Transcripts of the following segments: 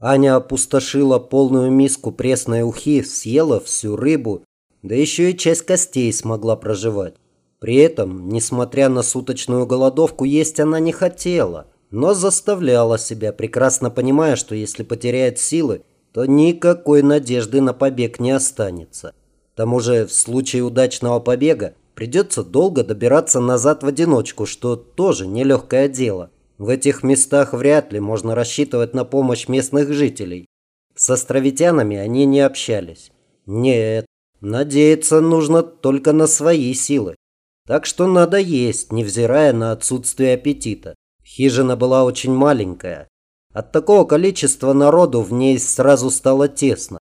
Аня опустошила полную миску пресной ухи, съела всю рыбу, да еще и часть костей смогла проживать. При этом, несмотря на суточную голодовку, есть она не хотела, но заставляла себя, прекрасно понимая, что если потеряет силы, то никакой надежды на побег не останется. К тому же, в случае удачного побега, придется долго добираться назад в одиночку, что тоже нелегкое дело. В этих местах вряд ли можно рассчитывать на помощь местных жителей. С островитянами они не общались. Нет, надеяться нужно только на свои силы. Так что надо есть, невзирая на отсутствие аппетита. Хижина была очень маленькая. От такого количества народу в ней сразу стало тесно.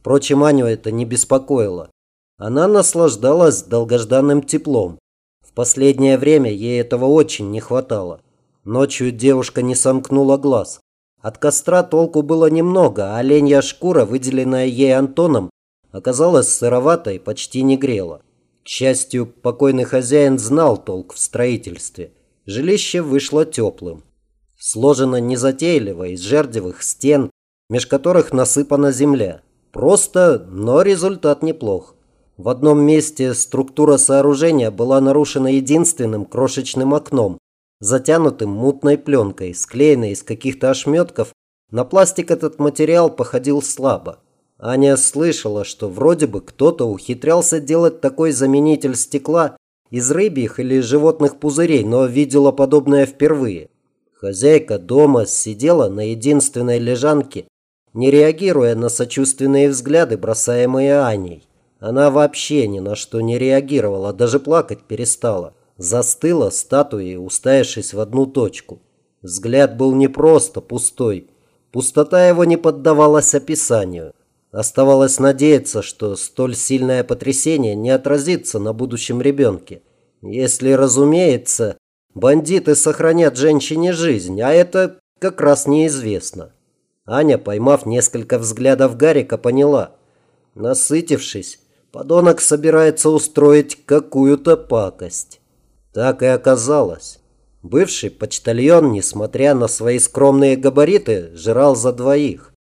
Впрочем, Аню это не беспокоило. Она наслаждалась долгожданным теплом. В последнее время ей этого очень не хватало. Ночью девушка не сомкнула глаз. От костра толку было немного, а оленья шкура, выделенная ей Антоном, оказалась сыроватой и почти не грела. К счастью, покойный хозяин знал толк в строительстве. Жилище вышло теплым. Сложено незатейливо из жердевых стен, меж которых насыпана земля. Просто, но результат неплох. В одном месте структура сооружения была нарушена единственным крошечным окном, затянутым мутной пленкой, склеенной из каких-то ошметков. На пластик этот материал походил слабо. Аня слышала, что вроде бы кто-то ухитрялся делать такой заменитель стекла из рыбьих или животных пузырей, но видела подобное впервые. Хозяйка дома сидела на единственной лежанке, не реагируя на сочувственные взгляды, бросаемые Аней. Она вообще ни на что не реагировала, даже плакать перестала застыла статуей, уставившись в одну точку. Взгляд был не просто пустой. Пустота его не поддавалась описанию. Оставалось надеяться, что столь сильное потрясение не отразится на будущем ребенке. Если, разумеется, бандиты сохранят женщине жизнь, а это как раз неизвестно. Аня, поймав несколько взглядов Гарика, поняла. Насытившись, подонок собирается устроить какую-то пакость. Так и оказалось. Бывший почтальон, несмотря на свои скромные габариты, жрал за двоих.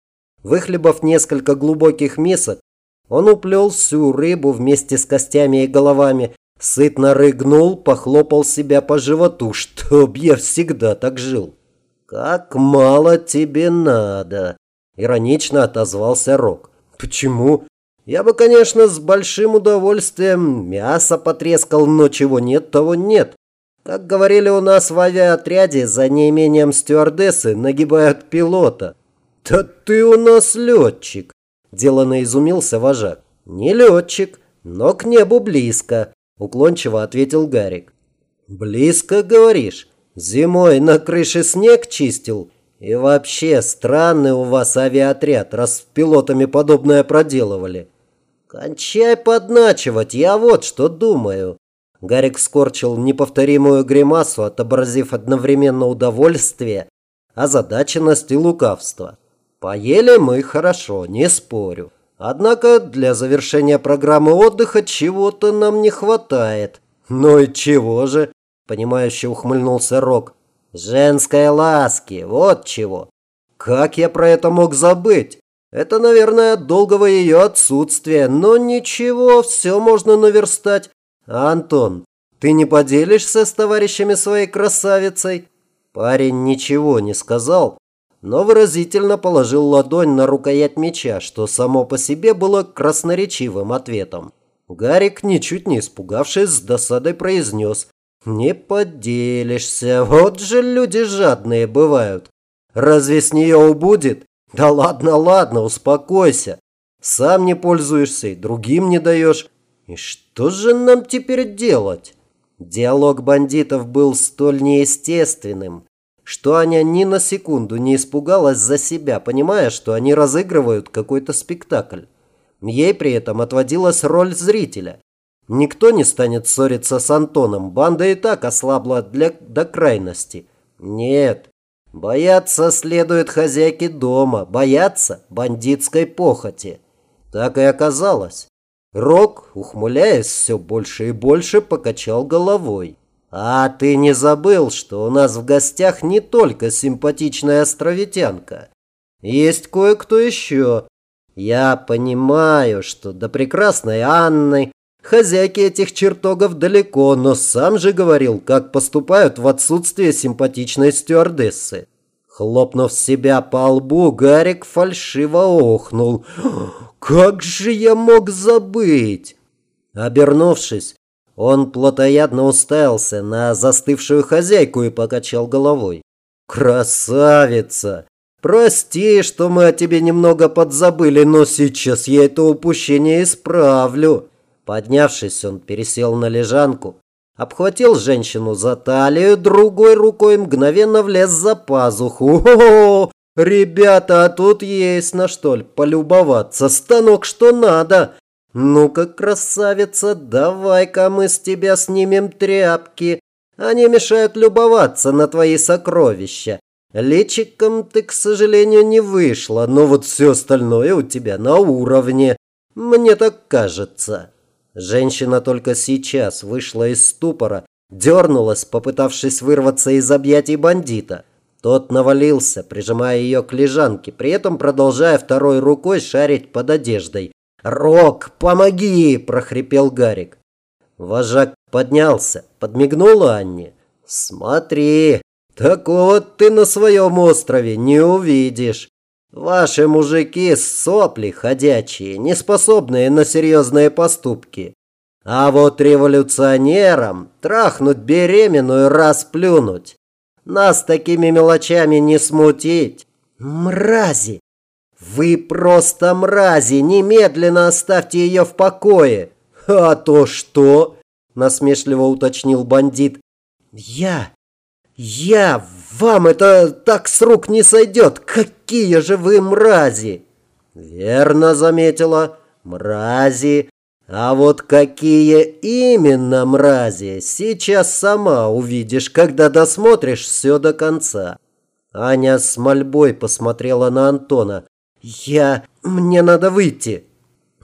Выхлебав несколько глубоких мисок, он уплел всю рыбу вместе с костями и головами, сытно рыгнул, похлопал себя по животу, чтоб я всегда так жил. «Как мало тебе надо!» – иронично отозвался Рок. «Почему?» Я бы, конечно, с большим удовольствием мясо потрескал, но чего нет, того нет. Как говорили у нас в авиаотряде, за неимением стюардессы нагибают пилота. Да ты у нас летчик, делано изумился вожак. Не летчик, но к небу близко, уклончиво ответил Гарик. Близко, говоришь? Зимой на крыше снег чистил? И вообще, странный у вас авиаотряд, раз пилотами подобное проделывали. «Кончай подначивать, я вот что думаю». Гарик скорчил неповторимую гримасу, отобразив одновременно удовольствие, озадаченность и лукавство. Поели мы хорошо, не спорю. Однако для завершения программы отдыха чего-то нам не хватает. Ну и чего же? Понимающе ухмыльнулся Рок. Женской ласки, вот чего. Как я про это мог забыть? Это, наверное, от долгого ее отсутствия, но ничего, все можно наверстать. Антон, ты не поделишься с товарищами своей красавицей? Парень ничего не сказал, но выразительно положил ладонь на рукоять меча, что само по себе было красноречивым ответом. Гарик, ничуть не испугавшись, с досадой произнес. «Не поделишься, вот же люди жадные бывают. Разве с нее убудет? Да ладно, ладно, успокойся. Сам не пользуешься и другим не даешь. И что же нам теперь делать? Диалог бандитов был столь неестественным, что Аня ни на секунду не испугалась за себя, понимая, что они разыгрывают какой-то спектакль. Ей при этом отводилась роль зрителя. Никто не станет ссориться с Антоном, банда и так ослабла для, до крайности. Нет, Бояться следует хозяйки дома, бояться бандитской похоти. Так и оказалось. Рок, ухмыляясь все больше и больше, покачал головой. «А ты не забыл, что у нас в гостях не только симпатичная островитянка. Есть кое-кто еще. Я понимаю, что до прекрасной Анны хозяйки этих чертогов далеко, но сам же говорил, как поступают в отсутствие симпатичной стюардессы. Хлопнув себя по лбу, Гарик фальшиво охнул. «Как же я мог забыть?» Обернувшись, он плотоядно уставился на застывшую хозяйку и покачал головой. «Красавица! Прости, что мы о тебе немного подзабыли, но сейчас я это упущение исправлю». Поднявшись, он пересел на лежанку, обхватил женщину за талию, другой рукой мгновенно влез за пазуху. «О, ребята, а тут есть на что ли полюбоваться, станок что надо!» «Ну-ка, красавица, давай-ка мы с тебя снимем тряпки. Они мешают любоваться на твои сокровища. Личиком ты, к сожалению, не вышла, но вот все остальное у тебя на уровне. Мне так кажется». Женщина только сейчас вышла из ступора, дернулась, попытавшись вырваться из объятий бандита. Тот навалился, прижимая ее к лежанке, при этом продолжая второй рукой шарить под одеждой. «Рок, помоги!» – прохрипел Гарик. Вожак поднялся, подмигнул Анне. «Смотри, такого ты на своем острове не увидишь. Ваши мужики сопли ходячие, не способные на серьезные поступки. А вот революционерам трахнуть беременную расплюнуть. Нас такими мелочами не смутить. Мрази! Вы просто мрази! Немедленно оставьте ее в покое! А то что? Насмешливо уточнил бандит. Я «Я! Вам это так с рук не сойдет! Какие же вы мрази!» «Верно заметила. Мрази. А вот какие именно мрази, сейчас сама увидишь, когда досмотришь все до конца». Аня с мольбой посмотрела на Антона. «Я... Мне надо выйти».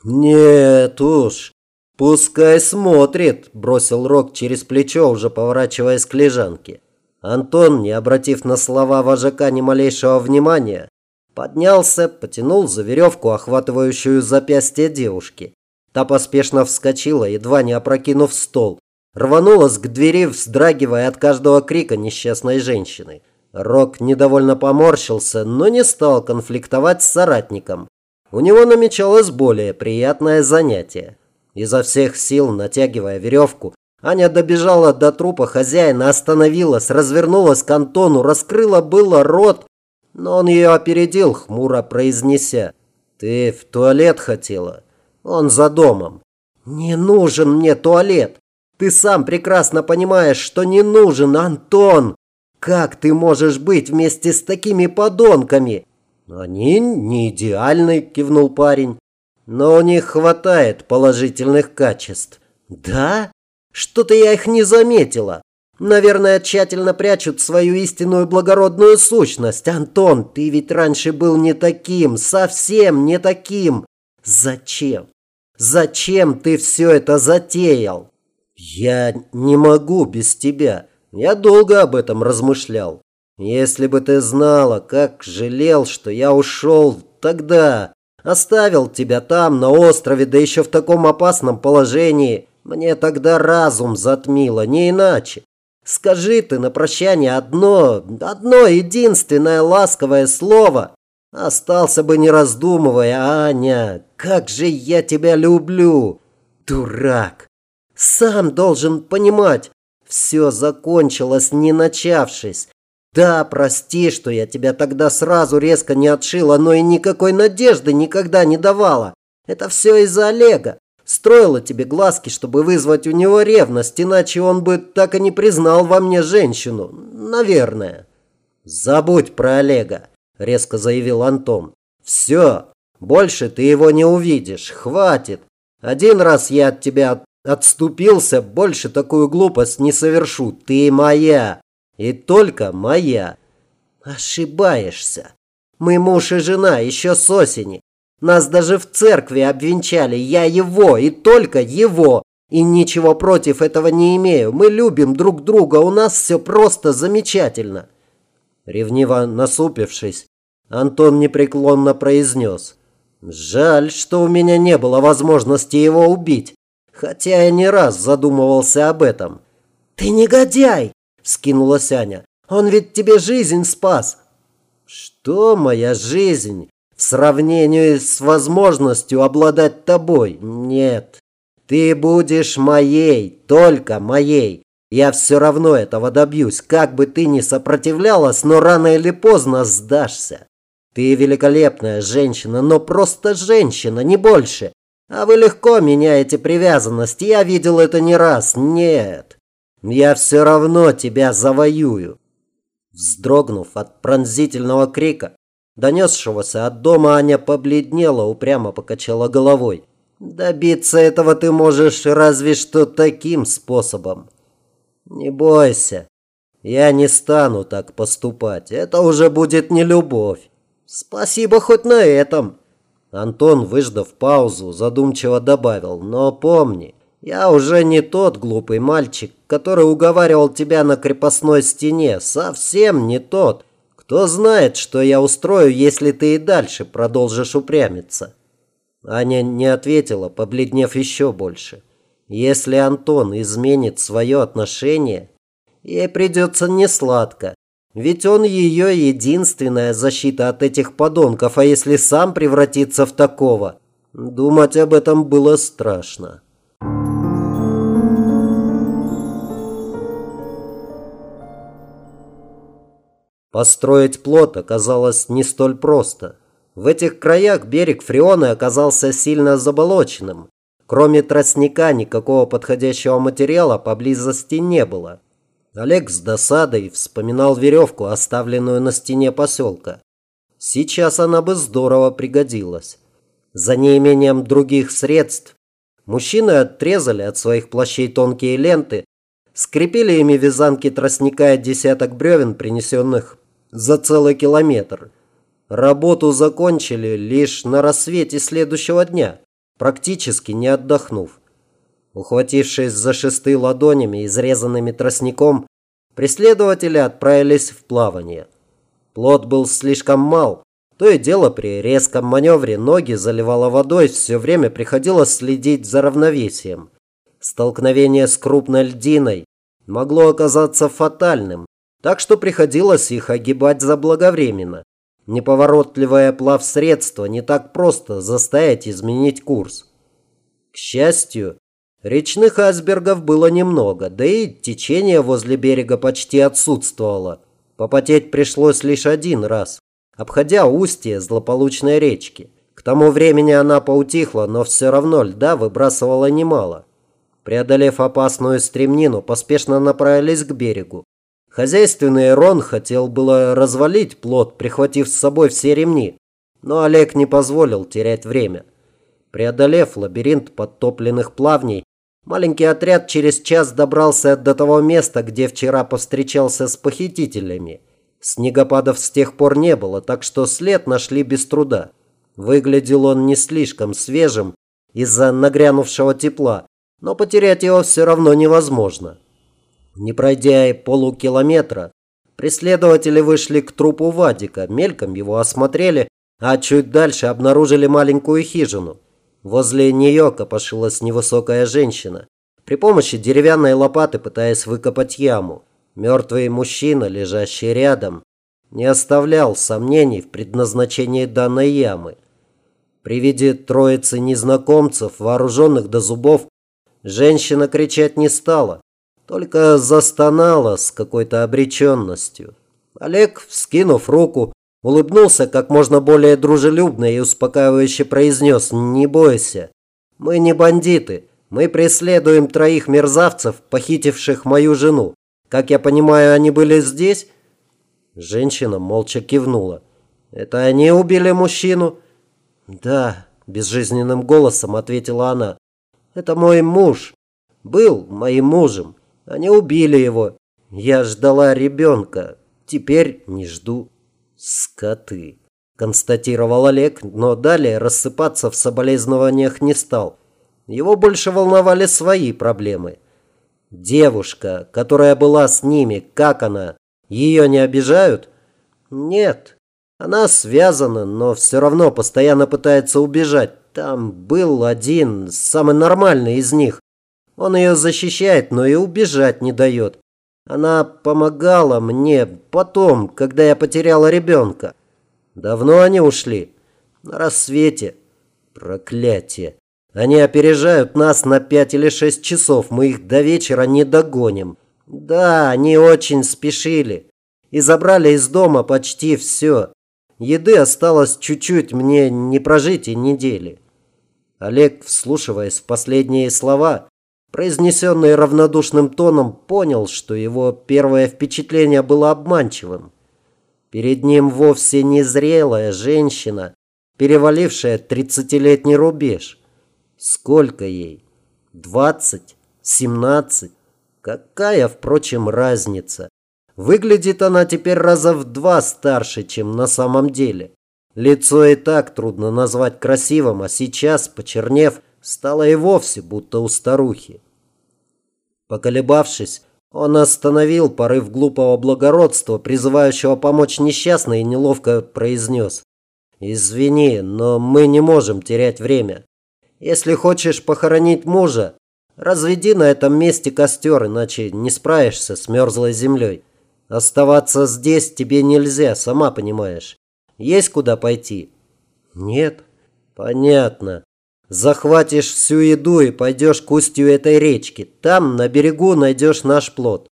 «Нет уж, пускай смотрит», – бросил Рок через плечо, уже поворачиваясь к лежанке. Антон, не обратив на слова вожака ни малейшего внимания, поднялся, потянул за веревку, охватывающую запястье девушки. Та поспешно вскочила, едва не опрокинув стол. Рванулась к двери, вздрагивая от каждого крика несчастной женщины. Рок недовольно поморщился, но не стал конфликтовать с соратником. У него намечалось более приятное занятие. Изо всех сил, натягивая веревку, Аня добежала до трупа хозяина, остановилась, развернулась к Антону, раскрыла было рот, но он ее опередил, хмуро произнеся. «Ты в туалет хотела? Он за домом». «Не нужен мне туалет. Ты сам прекрасно понимаешь, что не нужен, Антон. Как ты можешь быть вместе с такими подонками?» «Они не идеальны», – кивнул парень. «Но у них хватает положительных качеств». «Да? Что-то я их не заметила. Наверное, тщательно прячут свою истинную благородную сущность. Антон, ты ведь раньше был не таким, совсем не таким. Зачем? Зачем ты все это затеял? Я не могу без тебя. Я долго об этом размышлял. Если бы ты знала, как жалел, что я ушел тогда, оставил тебя там, на острове, да еще в таком опасном положении. Мне тогда разум затмило, не иначе. Скажи ты на прощание одно, одно единственное ласковое слово. Остался бы не раздумывая, Аня, как же я тебя люблю. Дурак. Сам должен понимать, все закончилось, не начавшись. Да, прости, что я тебя тогда сразу резко не отшила, но и никакой надежды никогда не давала. Это все из-за Олега. Строила тебе глазки, чтобы вызвать у него ревность, иначе он бы так и не признал во мне женщину. Наверное. Забудь про Олега, резко заявил Антон. Все, больше ты его не увидишь. Хватит. Один раз я от тебя отступился, больше такую глупость не совершу. Ты моя. И только моя. Ошибаешься. Мы муж и жена еще с осени. Нас даже в церкви обвенчали. Я его и только его. И ничего против этого не имею. Мы любим друг друга. У нас все просто замечательно. Ревниво насупившись, Антон непреклонно произнес. Жаль, что у меня не было возможности его убить, хотя я не раз задумывался об этом. «Ты негодяй!» – скинулась Аня. «Он ведь тебе жизнь спас!» «Что моя жизнь в сравнении с возможностью обладать тобой? Нет, ты будешь моей, только моей. Я все равно этого добьюсь, как бы ты ни сопротивлялась, но рано или поздно сдашься. Ты великолепная женщина, но просто женщина, не больше. А вы легко меняете привязанность, я видел это не раз. Нет, я все равно тебя завоюю. Вздрогнув от пронзительного крика, донесшегося от дома, Аня побледнела, упрямо покачала головой. Добиться этого ты можешь разве что таким способом. Не бойся, я не стану так поступать. Это уже будет не любовь. Спасибо хоть на этом. Антон, выждав паузу, задумчиво добавил. Но помни, я уже не тот глупый мальчик, который уговаривал тебя на крепостной стене. Совсем не тот. Кто знает, что я устрою, если ты и дальше продолжишь упрямиться. Аня не ответила, побледнев еще больше. Если Антон изменит свое отношение, ей придется несладко. Ведь он ее единственная защита от этих подонков, а если сам превратится в такого, думать об этом было страшно. Построить плот оказалось не столь просто. В этих краях берег Фреоны оказался сильно заболоченным. Кроме тростника никакого подходящего материала поблизости не было. Олег с досадой вспоминал веревку, оставленную на стене поселка. Сейчас она бы здорово пригодилась. За неимением других средств мужчины отрезали от своих плащей тонкие ленты, скрепили ими вязанки тростника и десяток бревен, принесенных за целый километр – Работу закончили лишь на рассвете следующего дня, практически не отдохнув. Ухватившись за шесты ладонями, изрезанными тростником, преследователи отправились в плавание. Плот был слишком мал, то и дело при резком маневре ноги заливало водой, все время приходилось следить за равновесием. Столкновение с крупной льдиной могло оказаться фатальным, так что приходилось их огибать заблаговременно. Неповоротливое плавсредство не так просто заставить изменить курс. К счастью, речных айсбергов было немного, да и течение возле берега почти отсутствовало. Попотеть пришлось лишь один раз, обходя устье злополучной речки. К тому времени она поутихла, но все равно льда выбрасывала немало. Преодолев опасную стремнину, поспешно направились к берегу. Хозяйственный Рон хотел было развалить плод, прихватив с собой все ремни, но Олег не позволил терять время. Преодолев лабиринт подтопленных плавней, маленький отряд через час добрался до того места, где вчера повстречался с похитителями. Снегопадов с тех пор не было, так что след нашли без труда. Выглядел он не слишком свежим из-за нагрянувшего тепла, но потерять его все равно невозможно. Не пройдя и полукилометра, преследователи вышли к трупу Вадика, мельком его осмотрели, а чуть дальше обнаружили маленькую хижину. Возле нее копошилась невысокая женщина, при помощи деревянной лопаты пытаясь выкопать яму. Мертвый мужчина, лежащий рядом, не оставлял сомнений в предназначении данной ямы. При виде троицы незнакомцев, вооруженных до зубов, женщина кричать не стала, только застонала с какой-то обреченностью. Олег, вскинув руку, улыбнулся как можно более дружелюбно и успокаивающе произнес «Не бойся, мы не бандиты, мы преследуем троих мерзавцев, похитивших мою жену. Как я понимаю, они были здесь?» Женщина молча кивнула. «Это они убили мужчину?» «Да», – безжизненным голосом ответила она. «Это мой муж. Был моим мужем. Они убили его. Я ждала ребенка. Теперь не жду. Скоты. Констатировал Олег, но далее рассыпаться в соболезнованиях не стал. Его больше волновали свои проблемы. Девушка, которая была с ними, как она? Ее не обижают? Нет. Она связана, но все равно постоянно пытается убежать. Там был один, самый нормальный из них. Он ее защищает, но и убежать не дает. Она помогала мне потом, когда я потеряла ребенка. Давно они ушли? На рассвете. Проклятие. Они опережают нас на пять или шесть часов. Мы их до вечера не догоним. Да, они очень спешили. И забрали из дома почти все. Еды осталось чуть-чуть, мне не прожить и недели. Олег, вслушиваясь в последние слова, произнесенные равнодушным тоном, понял, что его первое впечатление было обманчивым. Перед ним вовсе не зрелая женщина, перевалившая тридцатилетний рубеж. Сколько ей? Двадцать? Семнадцать? Какая, впрочем, разница? Выглядит она теперь раза в два старше, чем на самом деле. Лицо и так трудно назвать красивым, а сейчас, почернев, стало и вовсе будто у старухи. Поколебавшись, он остановил порыв глупого благородства, призывающего помочь несчастной, и неловко произнес. «Извини, но мы не можем терять время. Если хочешь похоронить мужа, разведи на этом месте костер, иначе не справишься с мерзлой землей. Оставаться здесь тебе нельзя, сама понимаешь. Есть куда пойти?» «Нет». «Понятно. Захватишь всю еду и пойдешь к устью этой речки. Там, на берегу, найдешь наш плод.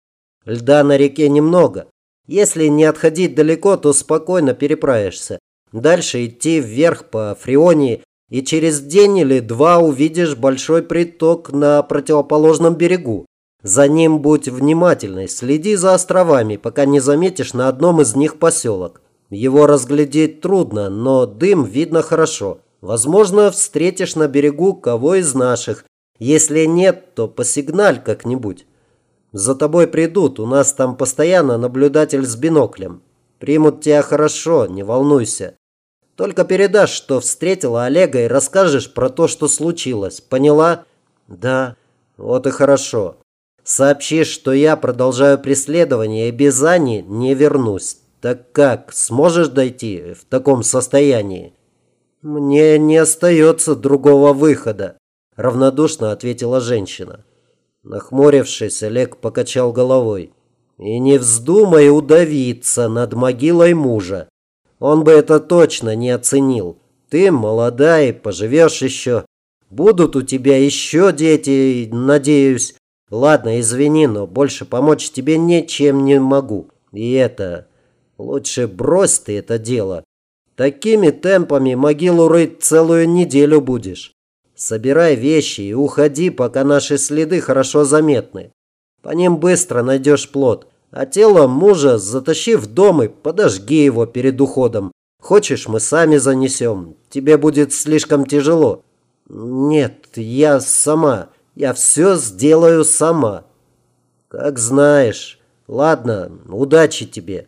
Льда на реке немного. Если не отходить далеко, то спокойно переправишься. Дальше идти вверх по Фрионии, и через день или два увидишь большой приток на противоположном берегу. За ним будь внимательный, следи за островами, пока не заметишь на одном из них поселок. Его разглядеть трудно, но дым видно хорошо. Возможно, встретишь на берегу кого из наших. Если нет, то посигналь как-нибудь. За тобой придут, у нас там постоянно наблюдатель с биноклем. Примут тебя хорошо, не волнуйся. Только передашь, что встретила Олега и расскажешь про то, что случилось. Поняла? Да. Вот и хорошо. Сообщишь, что я продолжаю преследование и без Ани не вернусь. Так как, сможешь дойти в таком состоянии? «Мне не остается другого выхода», – равнодушно ответила женщина. Нахмурившись, Олег покачал головой. «И не вздумай удавиться над могилой мужа. Он бы это точно не оценил. Ты молодая, поживешь еще. Будут у тебя еще дети, надеюсь. Ладно, извини, но больше помочь тебе ничем не могу. И это... Лучше брось ты это дело. Такими темпами могилу рыть целую неделю будешь. Собирай вещи и уходи, пока наши следы хорошо заметны. По ним быстро найдешь плод. А тело мужа затащи в дом и подожги его перед уходом. Хочешь, мы сами занесем. Тебе будет слишком тяжело. Нет, я сама. Я все сделаю сама. Как знаешь. Ладно, удачи тебе.